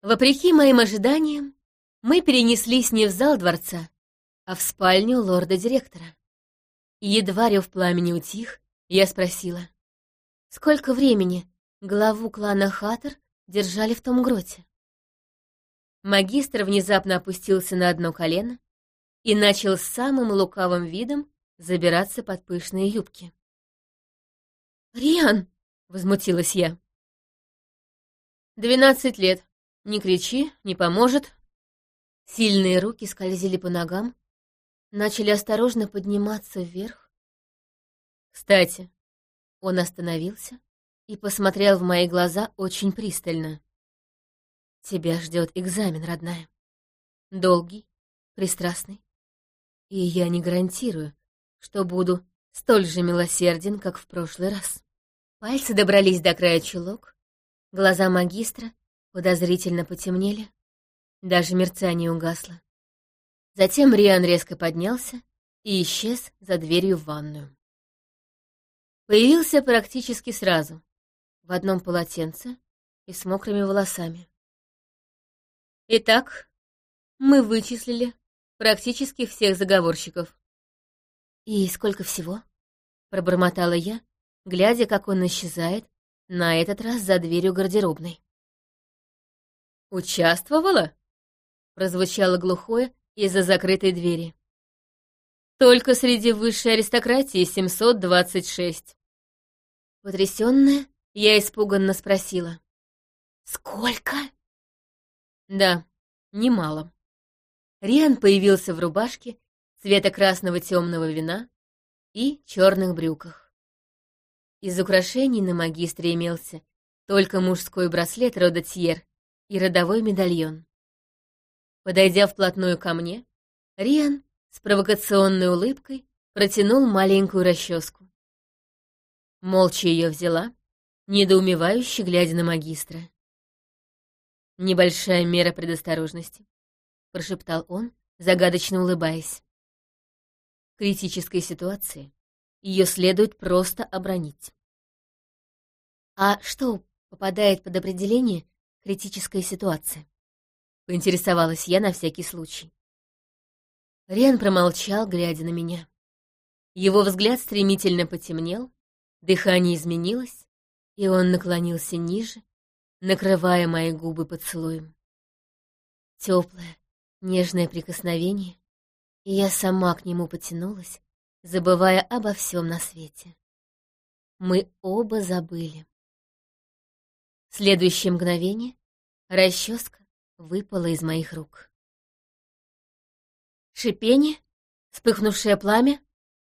Вопреки моим ожиданиям, мы перенеслись не в зал дворца, а в спальню лорда-директора. Едва рев пламени утих, я спросила, сколько времени главу клана Хаттер держали в том гроте? Магистр внезапно опустился на одно колено и начал с самым лукавым видом забираться под пышные юбки. «Риан!» — возмутилась я. «Двенадцать лет. Не кричи, не поможет». Сильные руки скользили по ногам, начали осторожно подниматься вверх. «Кстати», — он остановился и посмотрел в мои глаза очень пристально. «Тебя ждет экзамен, родная. Долгий, пристрастный. И я не гарантирую, что буду столь же милосерден, как в прошлый раз». Пальцы добрались до края чулок, глаза магистра подозрительно потемнели, даже мерцание угасло. Затем Риан резко поднялся и исчез за дверью в ванную. Появился практически сразу, в одном полотенце и с мокрыми волосами. Итак, мы вычислили практически всех заговорщиков. «И сколько всего?» — пробормотала я, глядя, как он исчезает, на этот раз за дверью гардеробной. «Участвовала?» — прозвучало глухое из-за закрытой двери. «Только среди высшей аристократии 726». Потрясённая, я испуганно спросила. «Сколько?» «Да, немало». Риан появился в рубашке цвета красного темного вина и черных брюках. Из украшений на магистре имелся только мужской браслет рода Тьер и родовой медальон. Подойдя вплотную ко мне, Риан с провокационной улыбкой протянул маленькую расческу. Молча ее взяла, недоумевающе глядя на магистра. «Небольшая мера предосторожности», — прошептал он, загадочно улыбаясь. В критической ситуации ее следует просто обронить. «А что попадает под определение критической ситуации?» — поинтересовалась я на всякий случай. Рен промолчал, глядя на меня. Его взгляд стремительно потемнел, дыхание изменилось, и он наклонился ниже, накрывая мои губы поцелуем. Теплое, нежное прикосновение, и я сама к нему потянулась, забывая обо всем на свете. Мы оба забыли. Следующее мгновение расческа выпала из моих рук. Шипение, вспыхнувшее пламя,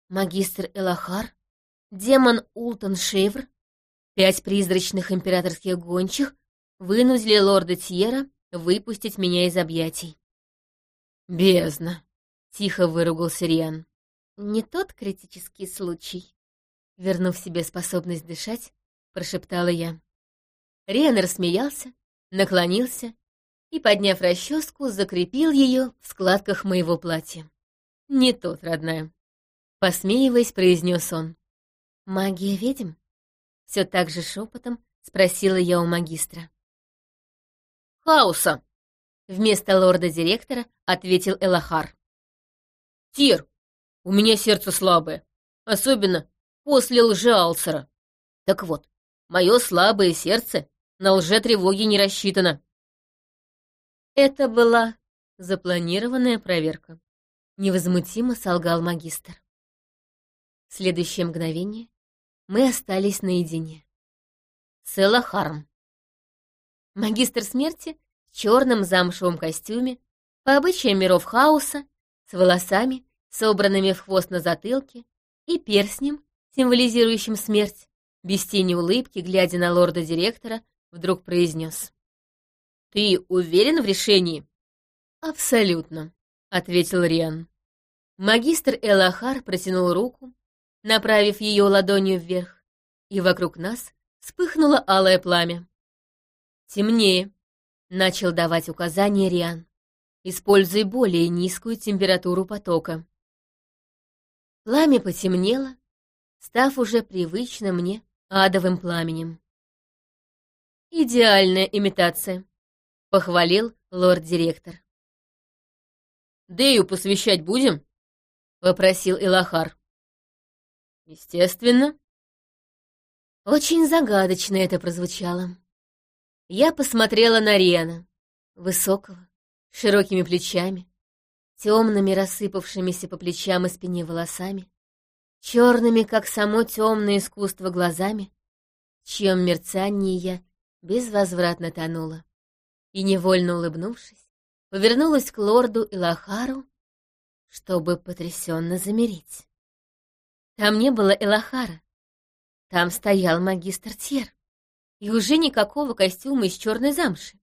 магистр Элахар, демон Ултон Шейвр, Пять призрачных императорских гончих вынудили лорда Тьера выпустить меня из объятий. «Бездна!» — тихо выругался Риан. «Не тот критический случай», — вернув себе способность дышать, прошептала я. Риан рассмеялся, наклонился и, подняв расческу, закрепил ее в складках моего платья. «Не тот, родная», — посмеиваясь, произнес он. «Магия ведьм?» Все так же шепотом спросила я у магистра. «Хаоса!» — вместо лорда-директора ответил Элахар. «Тир, у меня сердце слабое, особенно после лжи-алсера. Так вот, мое слабое сердце на лже-тревоге не рассчитано». Это была запланированная проверка. Невозмутимо солгал магистр. В следующее мгновение мы остались наедине. С Элахаром. Магистр смерти в черном замшевом костюме, по обычаям миров хаоса, с волосами, собранными в хвост на затылке, и перстнем, символизирующим смерть, без тени улыбки, глядя на лорда-директора, вдруг произнес. «Ты уверен в решении?» «Абсолютно», — ответил Риан. Магистр Элахар протянул руку, направив ее ладонью вверх, и вокруг нас вспыхнуло алое пламя. «Темнее», — начал давать указания Риан. «Используй более низкую температуру потока». Пламя потемнело, став уже привычно мне адовым пламенем. «Идеальная имитация», похвалил лорд-директор. «Дею посвящать будем?» — попросил Илахар. «Естественно». Очень загадочно это прозвучало. Я посмотрела на Риана, высокого, с широкими плечами, темными рассыпавшимися по плечам и спине волосами, черными, как само темное искусство, глазами, в чьем мерцании я безвозвратно тонула. И, невольно улыбнувшись, повернулась к лорду Элахару, чтобы потрясенно замереть. Там не было Элахара. Там стоял магистр Тьер, и уже никакого костюма из черной замши.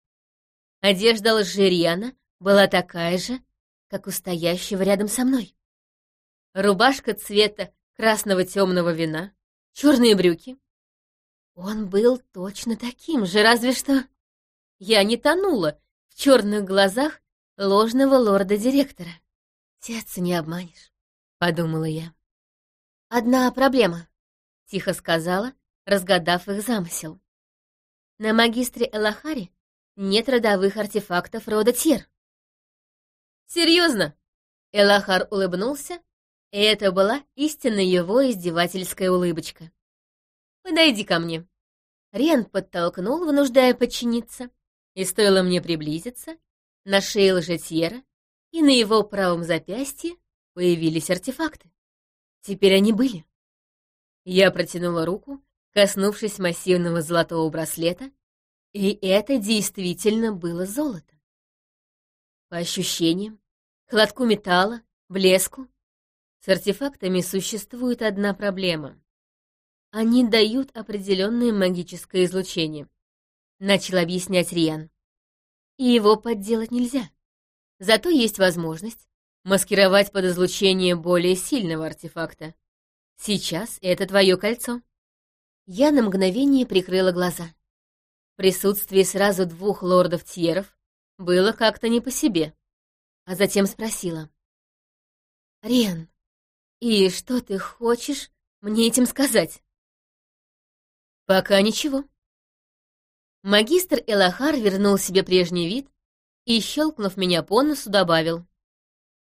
Одежда лжериана была такая же, как у стоящего рядом со мной. Рубашка цвета красного темного вина, черные брюки. Он был точно таким же, разве что... Я не тонула в черных глазах ложного лорда-директора. Сердце не обманешь, — подумала я. «Одна проблема», — тихо сказала, разгадав их замысел. «На магистре Элахаре нет родовых артефактов рода Тир». «Серьезно?» — Элахар улыбнулся, и это была истинно его издевательская улыбочка. «Подойди ко мне». Рен подтолкнул, вынуждая подчиниться, и стоило мне приблизиться, на шее лжетьера и на его правом запястье появились артефакты. Теперь они были. Я протянула руку, коснувшись массивного золотого браслета, и это действительно было золото. По ощущениям, хладку металла, блеску, с артефактами существует одна проблема. Они дают определенное магическое излучение, начал объяснять Риан. И его подделать нельзя. Зато есть возможность маскировать под излучение более сильного артефакта. Сейчас это твое кольцо. Я на мгновение прикрыла глаза. В присутствии сразу двух лордов-тьеров было как-то не по себе, а затем спросила. «Рен, и что ты хочешь мне этим сказать?» «Пока ничего». Магистр Элахар вернул себе прежний вид и, щелкнув меня по носу, добавил.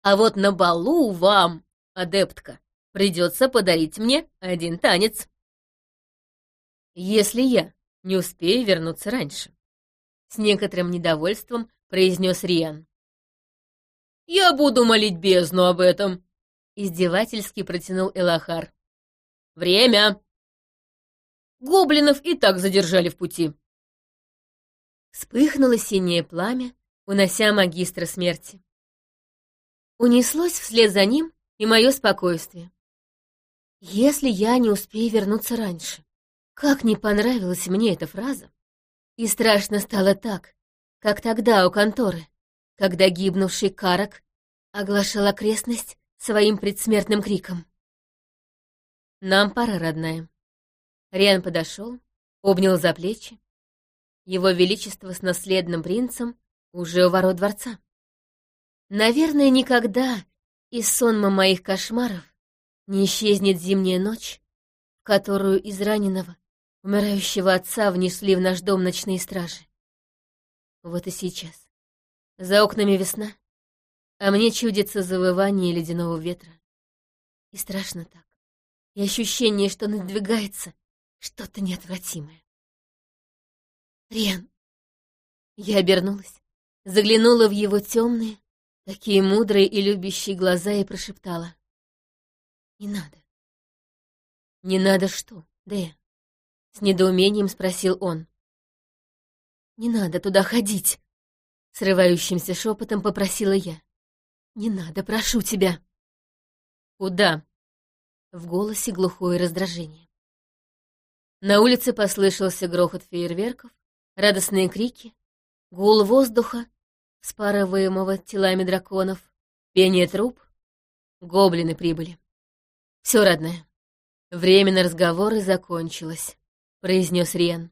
А вот на балу вам, адептка, придется подарить мне один танец. Если я не успею вернуться раньше. С некоторым недовольством произнес Риан. «Я буду молить бездну об этом!» Издевательски протянул Элахар. «Время!» Гоблинов и так задержали в пути. Вспыхнуло синее пламя, унося магистра смерти. Унеслось вслед за ним и мое спокойствие. Если я не успею вернуться раньше, как не понравилась мне эта фраза. И страшно стало так, как тогда у конторы, когда гибнувший Карак оглашал окрестность своим предсмертным криком. «Нам пора, родная». Риан подошел, обнял за плечи. Его Величество с наследным принцем уже у ворот дворца. Наверное, никогда из сонма моих кошмаров не исчезнет зимняя ночь, в которую из раненого, умирающего отца внесли в наш дом ночные стражи. Вот и сейчас. За окнами весна, а мне чудится завывание ледяного ветра. И страшно так. И ощущение, что надвигается что-то неотвратимое. Рен. Я обернулась, заглянула в его темные, такие мудрые и любящие глаза и прошептала. «Не надо». «Не надо что, Дэя?» С недоумением спросил он. «Не надо туда ходить», — срывающимся шепотом попросила я. «Не надо, прошу тебя». «Куда?» В голосе глухое раздражение. На улице послышался грохот фейерверков, радостные крики, гул воздуха спарываемого телами драконов, пение труб, гоблины прибыли. Все, родная, время на разговоры закончилось, произнес Риан.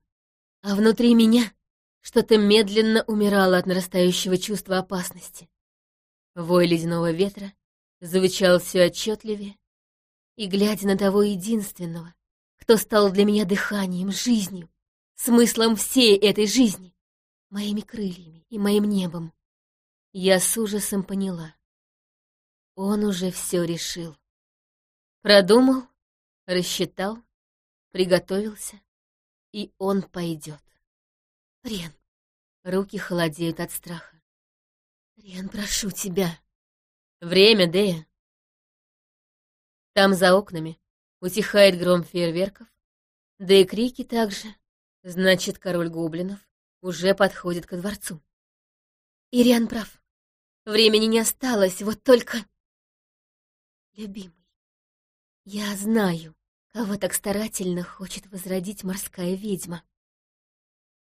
А внутри меня что-то медленно умирало от нарастающего чувства опасности. Вой ледяного ветра звучал все отчетливее, и, глядя на того единственного, кто стал для меня дыханием, жизнью, смыслом всей этой жизни, моими крыльями и моим небом. Я с ужасом поняла. Он уже все решил. Продумал, рассчитал, приготовился, и он пойдет. Рен, руки холодеют от страха. Рен, прошу тебя. Время, Дея. Там за окнами утихает гром фейерверков, да и крики также. Значит, король гоблинов уже подходит ко дворцу. Ириан прав. Времени не осталось, вот только... Любимый, я знаю, кого так старательно хочет возродить морская ведьма.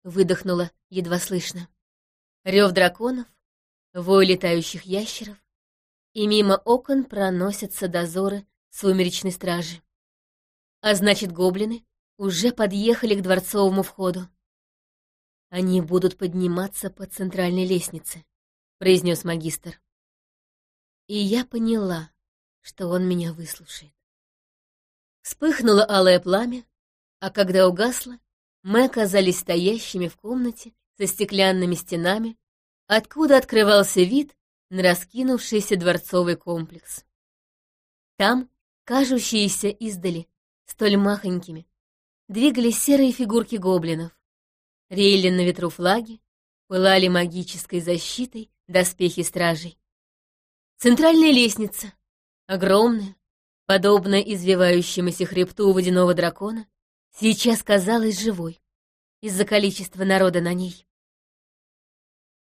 Выдохнула едва слышно. Рев драконов, вой летающих ящеров, и мимо окон проносятся дозоры сумеречной стражи. А значит, гоблины уже подъехали к дворцовому входу. Они будут подниматься по центральной лестнице, произнес магистр. И я поняла, что он меня выслушает. Вспыхнуло алое пламя, а когда угасло, мы оказались стоящими в комнате со стеклянными стенами, откуда открывался вид на раскинувшийся дворцовый комплекс. Там, кажущиеся издали, столь махонькими, двигались серые фигурки гоблинов. Реяли на ветру флаги, пылали магической защитой доспехи стражей. Центральная лестница, огромная, подобная извивающемуся хребту водяного дракона, сейчас казалась живой из-за количества народа на ней.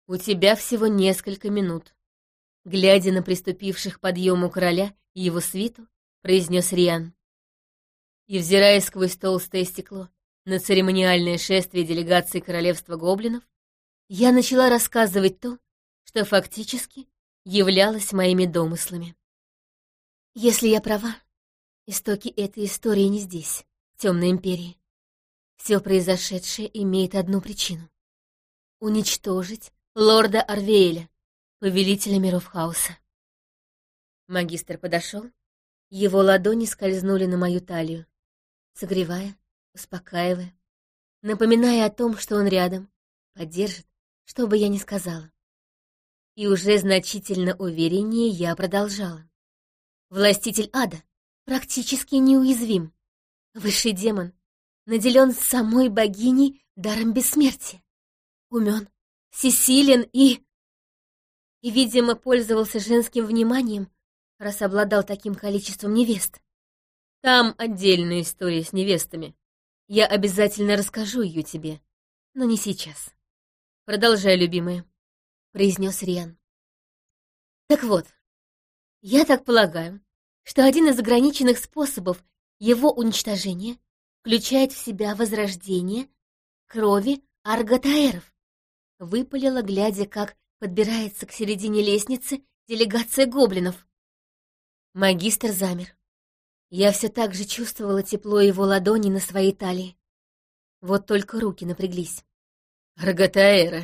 «У тебя всего несколько минут», — глядя на приступивших подъему короля и его свиту, произнес Риан. И, взирая сквозь толстое стекло на церемониальное шествие делегации королевства гоблинов, я начала рассказывать то, что фактически являлось моими домыслами. Если я права, истоки этой истории не здесь, в Темной Империи. Все произошедшее имеет одну причину — уничтожить лорда Арвеэля, повелителя миров хаоса. Магистр подошел, его ладони скользнули на мою талию, согревая, успокаивая, напоминая о том, что он рядом, поддержит, что бы я ни сказала. И уже значительно увереннее я продолжала. Властитель ада практически неуязвим. Высший демон наделен самой богиней даром бессмертия. Умен, всесилен и... И, видимо, пользовался женским вниманием, раз обладал таким количеством невест. Там отдельная история с невестами. Я обязательно расскажу ее тебе, но не сейчас. Продолжай, любимая, — произнес Риан. Так вот, я так полагаю, что один из ограниченных способов его уничтожения включает в себя возрождение крови арготаэров. Выпалила, глядя, как подбирается к середине лестницы делегация гоблинов. Магистр замер. Я все так же чувствовала тепло его ладони на своей талии. Вот только руки напряглись. «Арготаэра»,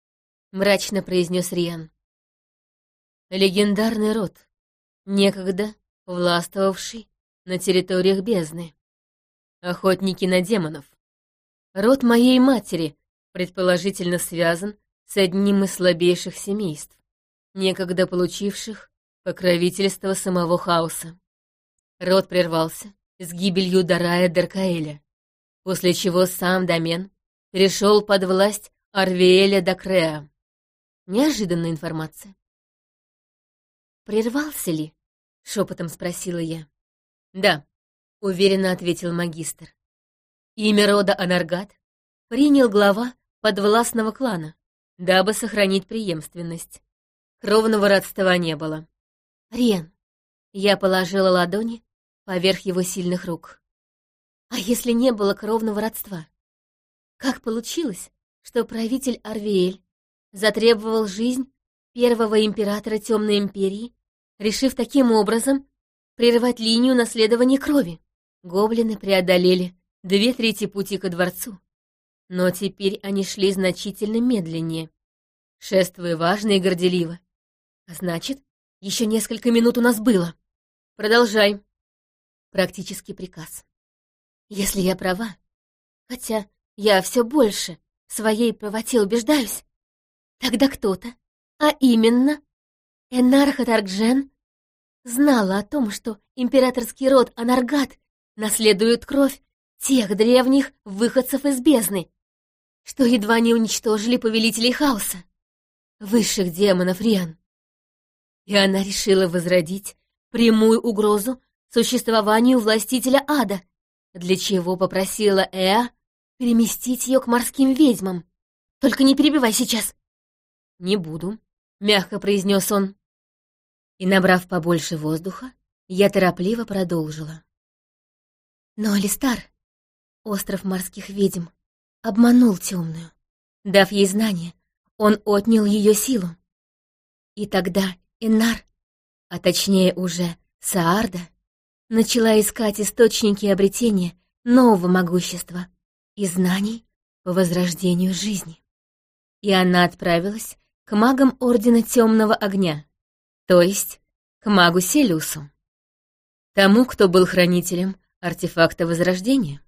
— мрачно произнес Риан. «Легендарный род, некогда властвовавший на территориях бездны. Охотники на демонов. Род моей матери предположительно связан с одним из слабейших семейств, некогда получивших покровительство самого хаоса. Род прервался с гибелью Дарая Деркаэля, после чего сам домен перешел под власть Арвиэля Дакреа. Неожиданная информация. «Прервался ли?» — шепотом спросила я. «Да», — уверенно ответил магистр. Имя рода Анаргат принял глава подвластного клана, дабы сохранить преемственность. Кровного родства не было. «Рен», — я положила ладони поверх его сильных рук. «А если не было кровного родства? Как получилось, что правитель Арвиэль затребовал жизнь первого императора Темной Империи решив таким образом прервать линию наследования крови. Гоблины преодолели две трети пути ко дворцу. Но теперь они шли значительно медленнее, шествуя важно и горделиво. А значит, еще несколько минут у нас было. Продолжай. Практический приказ. Если я права, хотя я все больше в своей правоте убеждаюсь, тогда кто-то, а именно Энарха Таркжен, знала о том, что императорский род Анаргат наследует кровь тех древних выходцев из бездны, что едва не уничтожили повелителей хаоса, высших демонов Риан. И она решила возродить прямую угрозу существованию властителя ада, для чего попросила Эа переместить ее к морским ведьмам. Только не перебивай сейчас. Не буду, мягко произнес он. И, набрав побольше воздуха, я торопливо продолжила. Но Алистар, остров морских ведьм, обманул темную. Дав ей знания, он отнял ее силу. И тогда Инар, а точнее уже Саарда, начала искать источники обретения нового могущества и знаний по возрождению жизни. И она отправилась к магам Ордена Темного Огня, то есть к магу Селюсу, тому, кто был хранителем артефакта Возрождения,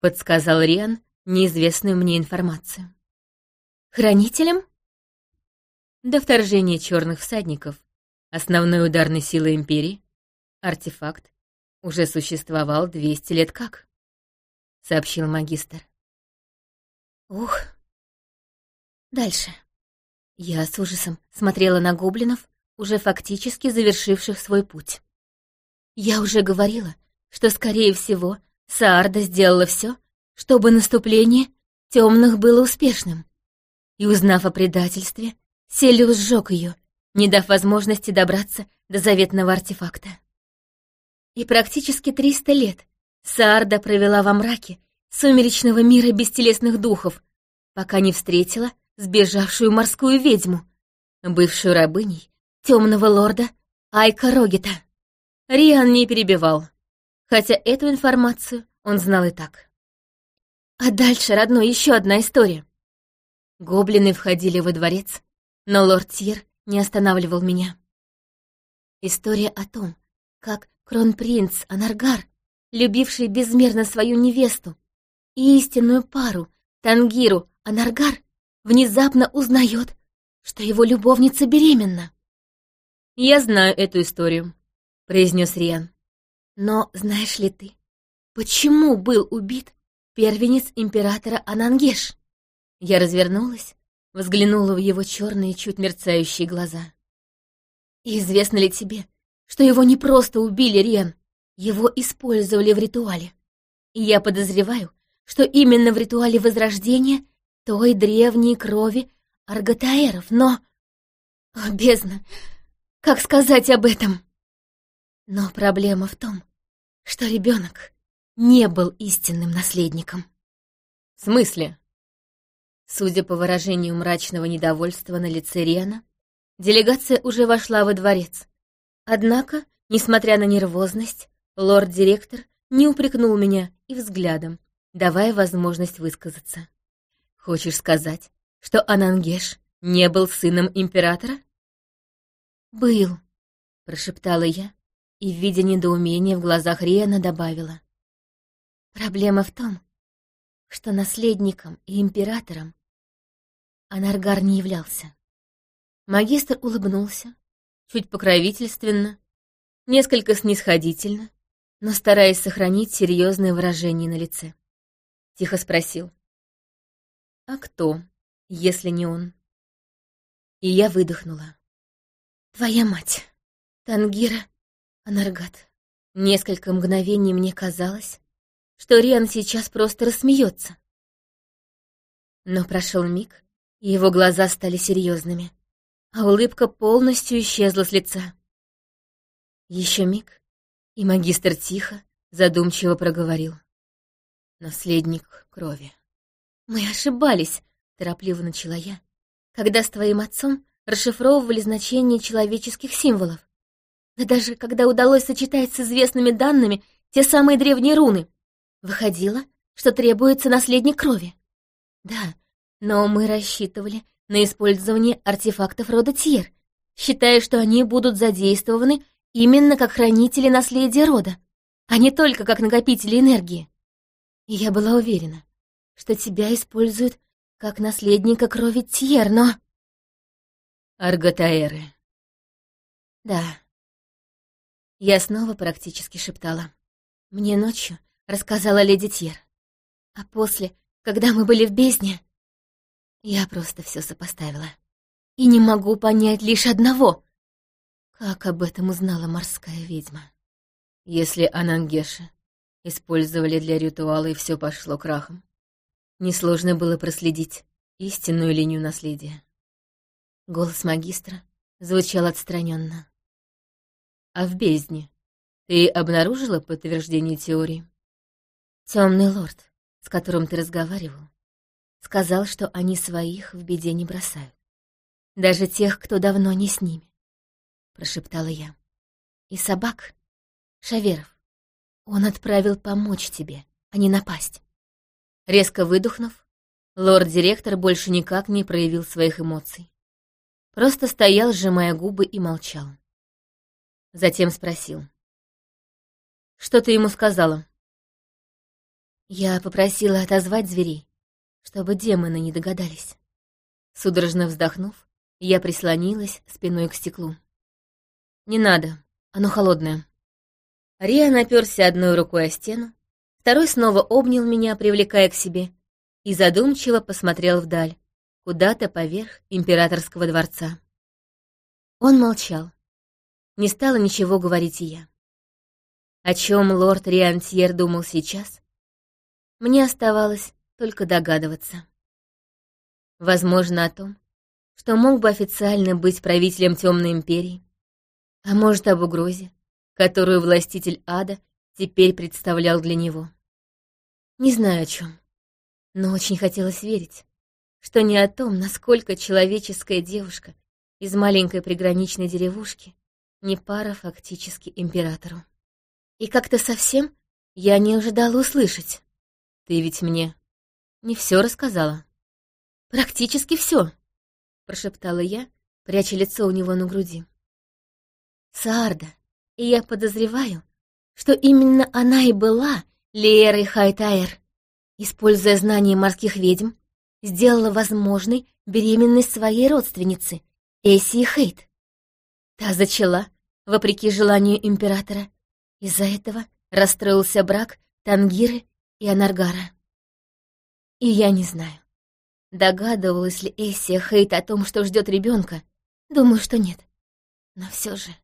подсказал Риан неизвестную мне информацию. Хранителем? До вторжения черных всадников, основной ударной силы Империи, артефакт уже существовал 200 лет как, сообщил магистр. Ух. Дальше. Я с ужасом смотрела на гоблинов, уже фактически завершивших свой путь. Я уже говорила, что, скорее всего, Саарда сделала все, чтобы наступление темных было успешным. И, узнав о предательстве, Селиус сжег ее, не дав возможности добраться до заветного артефакта. И практически триста лет Саарда провела во мраке сумеречного мира бестелесных духов, пока не встретила сбежавшую морскую ведьму, бывшую рабыней темного лорда Айка Рогита. Риан не перебивал, хотя эту информацию он знал и так. А дальше, родной, еще одна история. Гоблины входили во дворец, но лорд Тьер не останавливал меня. История о том, как Кронпринц Анаргар, любивший безмерно свою невесту и истинную пару Тангиру Анаргар, внезапно узнает, что его любовница беременна. «Я знаю эту историю», — произнес Риан. «Но знаешь ли ты, почему был убит первенец императора Анангеш?» Я развернулась, взглянула в его черные, чуть мерцающие глаза. «И известно ли тебе, что его не просто убили, Риан, его использовали в ритуале. И я подозреваю, что именно в ритуале Возрождения той древней крови арготаэров, но... О, бездна! Как сказать об этом? Но проблема в том, что ребенок не был истинным наследником. В смысле? Судя по выражению мрачного недовольства на лице Риана, делегация уже вошла во дворец, Однако, несмотря на нервозность, лорд-директор не упрекнул меня и взглядом, давая возможность высказаться. «Хочешь сказать, что Анангеш не был сыном императора?» «Был», — прошептала я и, видя недоумение в глазах Риана, добавила. «Проблема в том, что наследником и императором Анаргар не являлся». Магистр улыбнулся, чуть покровительственно, несколько снисходительно, но стараясь сохранить серьезное выражение на лице. Тихо спросил. «А кто, если не он?» И я выдохнула. «Твоя мать, Тангира Анаргат». Несколько мгновений мне казалось, что Риан сейчас просто рассмеется. Но прошел миг, и его глаза стали серьезными а улыбка полностью исчезла с лица. Еще миг, и магистр тихо, задумчиво проговорил. Наследник крови. «Мы ошибались», — торопливо начала я, «когда с твоим отцом расшифровывали значение человеческих символов. Да даже когда удалось сочетать с известными данными те самые древние руны, выходило, что требуется наследник крови. Да, но мы рассчитывали на использование артефактов рода Тьер, считая, что они будут задействованы именно как хранители наследия рода, а не только как накопители энергии. И я была уверена, что тебя используют как наследника крови Тьер, но... Арготаэры. Да. Я снова практически шептала. Мне ночью рассказала леди Тьер. А после, когда мы были в бездне, я просто все сопоставила. И не могу понять лишь одного. Как об этом узнала морская ведьма? Если Анангеши использовали для ритуала и все пошло крахом, несложно было проследить истинную линию наследия. Голос магистра звучал отстраненно. А в бездне ты обнаружила подтверждение теории? Темный лорд, с которым ты разговаривал, сказал, что они своих в беде не бросают. Даже тех, кто давно не с ними, — прошептала я. И собак, Шаверов, он отправил помочь тебе, а не напасть. Резко выдохнув, лорд-директор больше никак не проявил своих эмоций. Просто стоял, сжимая губы, и молчал. Затем спросил. «Что ты ему сказала?» Я попросила отозвать зверей, чтобы демоны не догадались. Судорожно вздохнув, я прислонилась спиной к стеклу. «Не надо, оно холодное». Риа наперся одной рукой о стену, второй снова обнял меня, привлекая к себе, и задумчиво посмотрел вдаль, куда-то поверх императорского дворца. Он молчал. Не стала ничего говорить и я. О чем лорд Риантьер думал сейчас, мне оставалось только догадываться. Возможно, о том, что мог бы официально быть правителем Темной Империи, а может, об угрозе, которую властитель ада теперь представлял для него. Не знаю о чем, но очень хотелось верить, что не о том, насколько человеческая девушка из маленькой приграничной деревушки не пара фактически императору. И как-то совсем я не ожидала услышать. Ты ведь мне не все рассказала. Практически все, прошептала я, пряча лицо у него на груди. Саарда, и я подозреваю, что именно она и была Лиерой Хайтайр, используя знания морских ведьм, сделала возможной беременность своей родственницы, Эсси Хейт. Та зачала, вопреки желанию императора. Из-за этого расстроился брак Тангиры и Анаргара. И я не знаю, догадывалась ли Эссия Хейт о том, что ждет ребенка. Думаю, что нет. Но все же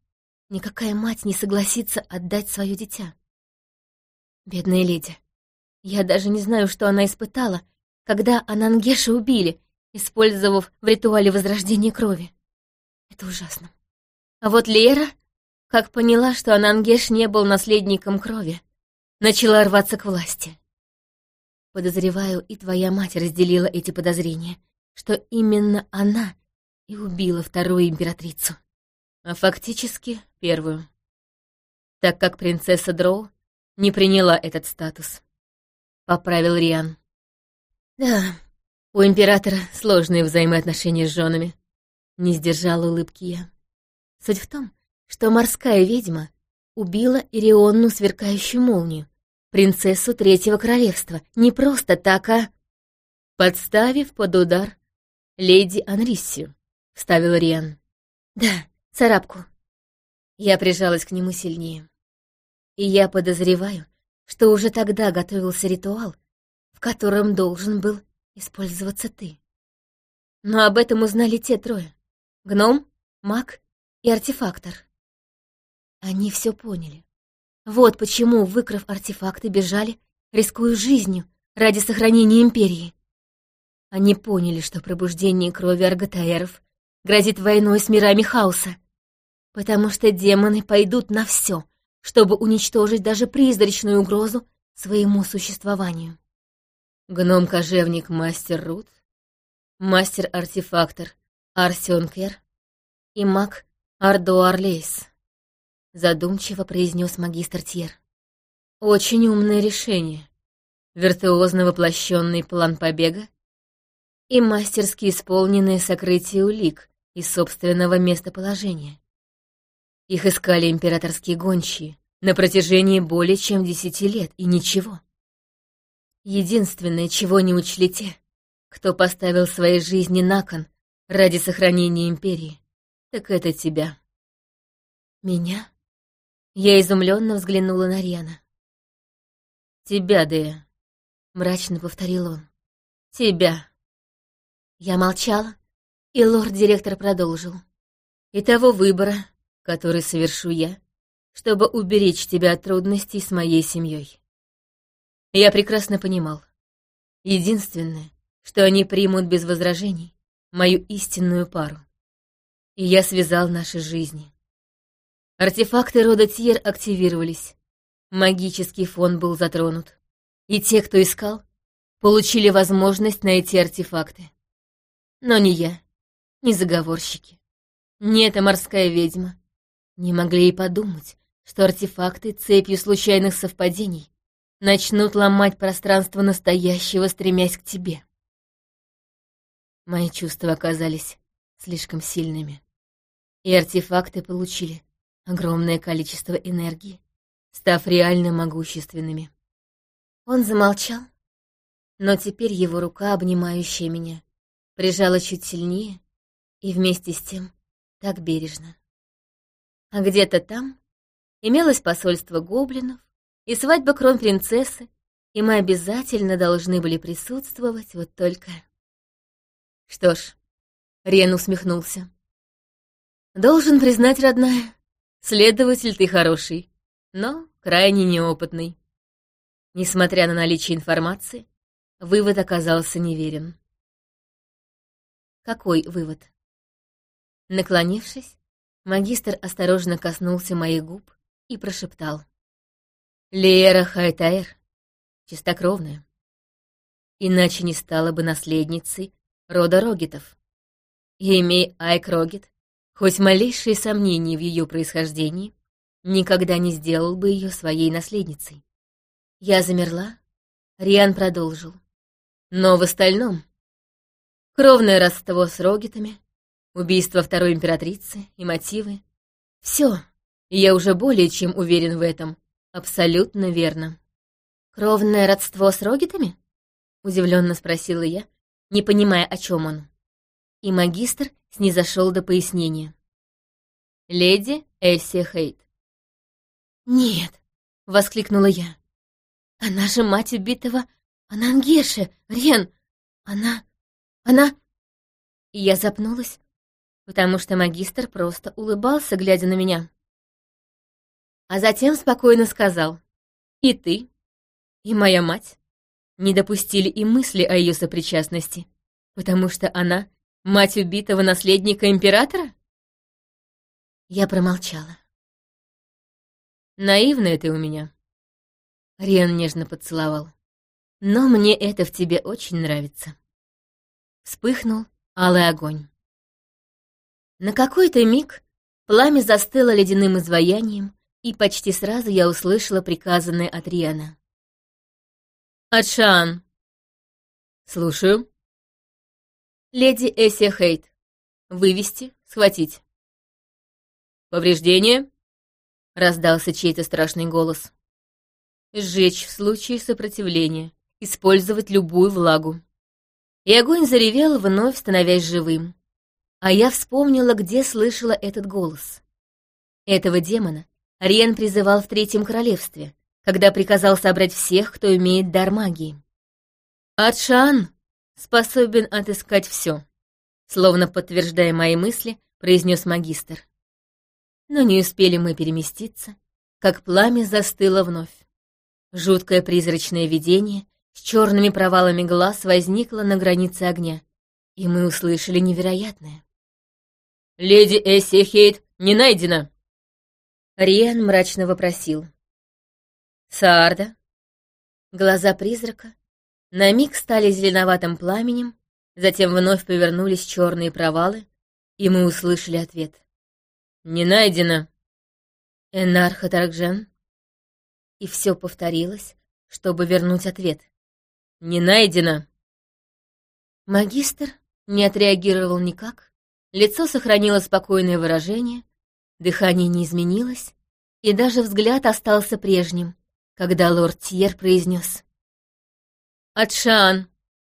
Никакая мать не согласится отдать свое дитя. Бедная леди. Я даже не знаю, что она испытала, когда Анангеша убили, использовав в ритуале возрождения крови. Это ужасно. А вот Лера, как поняла, что Анангеш не был наследником крови, начала рваться к власти. Подозреваю, и твоя мать разделила эти подозрения, что именно она и убила вторую императрицу а фактически первую, так как принцесса Дроу не приняла этот статус. Поправил Риан. Да, у императора сложные взаимоотношения с женами. Не сдержала улыбки я. Суть в том, что морская ведьма убила Ирионну сверкающую молнию, принцессу Третьего Королевства, не просто так, а... Подставив под удар леди Анриссию, вставил Риан. Да, царапку. Я прижалась к нему сильнее. И я подозреваю, что уже тогда готовился ритуал, в котором должен был использоваться ты. Но об этом узнали те трое — гном, маг и артефактор. Они все поняли. Вот почему, выкрав артефакты, бежали, рискуя жизнью ради сохранения Империи. Они поняли, что пробуждение крови арготаэров грозит войной с мирами хаоса потому что демоны пойдут на все, чтобы уничтожить даже призрачную угрозу своему существованию. Гном-кожевник Мастер Рут, мастер-артефактор Арсион Кер и маг Ардуар Лейс, задумчиво произнес магистр Тьер. Очень умное решение, виртуозно воплощенный план побега и мастерски исполненное сокрытие улик из собственного местоположения. Их искали императорские гончие на протяжении более чем десяти лет, и ничего. Единственное, чего не учли те, кто поставил свои жизни на кон ради сохранения Империи, так это тебя. Меня? Я изумленно взглянула на Рьяна. «Тебя, Дея», — мрачно повторил он. «Тебя». Я молчала, и лорд-директор продолжил. «И того выбора, который совершу я, чтобы уберечь тебя от трудностей с моей семьей. Я прекрасно понимал. Единственное, что они примут без возражений, мою истинную пару. И я связал наши жизни. Артефакты рода Тьер активировались. Магический фон был затронут. И те, кто искал, получили возможность найти артефакты. Но ни я, ни заговорщики, ни эта морская ведьма не могли и подумать, что артефакты цепью случайных совпадений начнут ломать пространство настоящего, стремясь к тебе. Мои чувства оказались слишком сильными, и артефакты получили огромное количество энергии, став реально могущественными. Он замолчал, но теперь его рука, обнимающая меня, прижала чуть сильнее и вместе с тем так бережно. А где-то там имелось посольство гоблинов и свадьба кронпринцессы, и мы обязательно должны были присутствовать, вот только... Что ж, Рен усмехнулся. Должен признать, родная, Следователь ты хороший, но крайне неопытный. Несмотря на наличие информации, вывод оказался неверен. Какой вывод? Наклонившись, магистр осторожно коснулся моих губ и прошептал. «Лера Хайтайр, чистокровная. Иначе не стала бы наследницей рода Рогитов. И имей Айк Рогит, Хоть малейшие сомнения в ее происхождении никогда не сделал бы ее своей наследницей. Я замерла, Риан продолжил. Но в остальном... Кровное родство с Рогитами, убийство второй императрицы и мотивы — все, я уже более чем уверен в этом, абсолютно верно. «Кровное родство с Рогитами?» — удивленно спросила я, не понимая, о чем он. И магистр снизошел до пояснения. Леди Эсси Хейт. «Нет!» — воскликнула я. «Она же мать убитого Анангеши, Рен! Она... она...» И я запнулась, потому что магистр просто улыбался, глядя на меня. А затем спокойно сказал. «И ты, и моя мать не допустили и мысли о ее сопричастности, потому что она Мать убитого наследника императора? Я промолчала. Наивная ты у меня. Риан нежно поцеловал. Но мне это в тебе очень нравится. Вспыхнул алый огонь. На какой-то миг пламя застыло ледяным изваянием, и почти сразу я услышала приказанное от Риана. «Атшан!» «Слушаю», Леди Эсси Хейт. Вывести, схватить. Повреждение? Раздался чей-то страшный голос. Сжечь в случае сопротивления. Использовать любую влагу. И огонь заревел, вновь становясь живым. А я вспомнила, где слышала этот голос. Этого демона Риен призывал в Третьем Королевстве, когда приказал собрать всех, кто имеет дар магии. «Атшан!» Способен отыскать все, словно подтверждая мои мысли, произнес магистр. Но не успели мы переместиться, как пламя застыло вновь. Жуткое призрачное видение с черными провалами глаз возникло на границе огня, и мы услышали невероятное. «Леди Эсси Хейт не найдена!» Риан мрачно вопросил. «Саарда?» Глаза призрака на миг стали зеленоватым пламенем, затем вновь повернулись черные провалы, и мы услышали ответ. «Не найдено!» «Энарх Таракжен?» И все повторилось, чтобы вернуть ответ. «Не найдено!» Магистр не отреагировал никак, лицо сохранило спокойное выражение, дыхание не изменилось, и даже взгляд остался прежним, когда лорд Тьер произнес. «Атшан,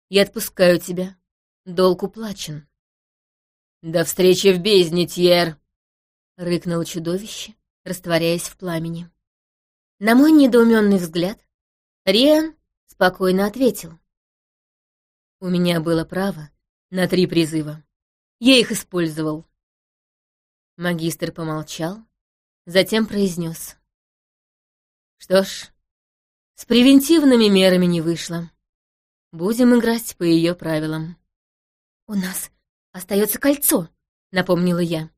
Я отпускаю тебя. Долг уплачен». «До встречи в бездне, Тьер!» — рыкнуло чудовище, растворяясь в пламени. На мой недоуменный взгляд, Риан спокойно ответил. У меня было право на три призыва. Я их использовал. Магистр помолчал, затем произнес. Что ж, с превентивными мерами не вышло. Будем играть по ее правилам. «У нас остается кольцо», — напомнила я.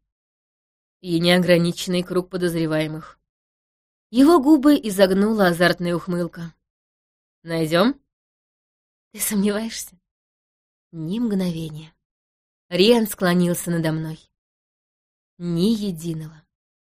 И неограниченный круг подозреваемых. Его губы изогнула азартная ухмылка. Найдем? Ты сомневаешься? Ни мгновения. Риан склонился надо мной. Ни единого.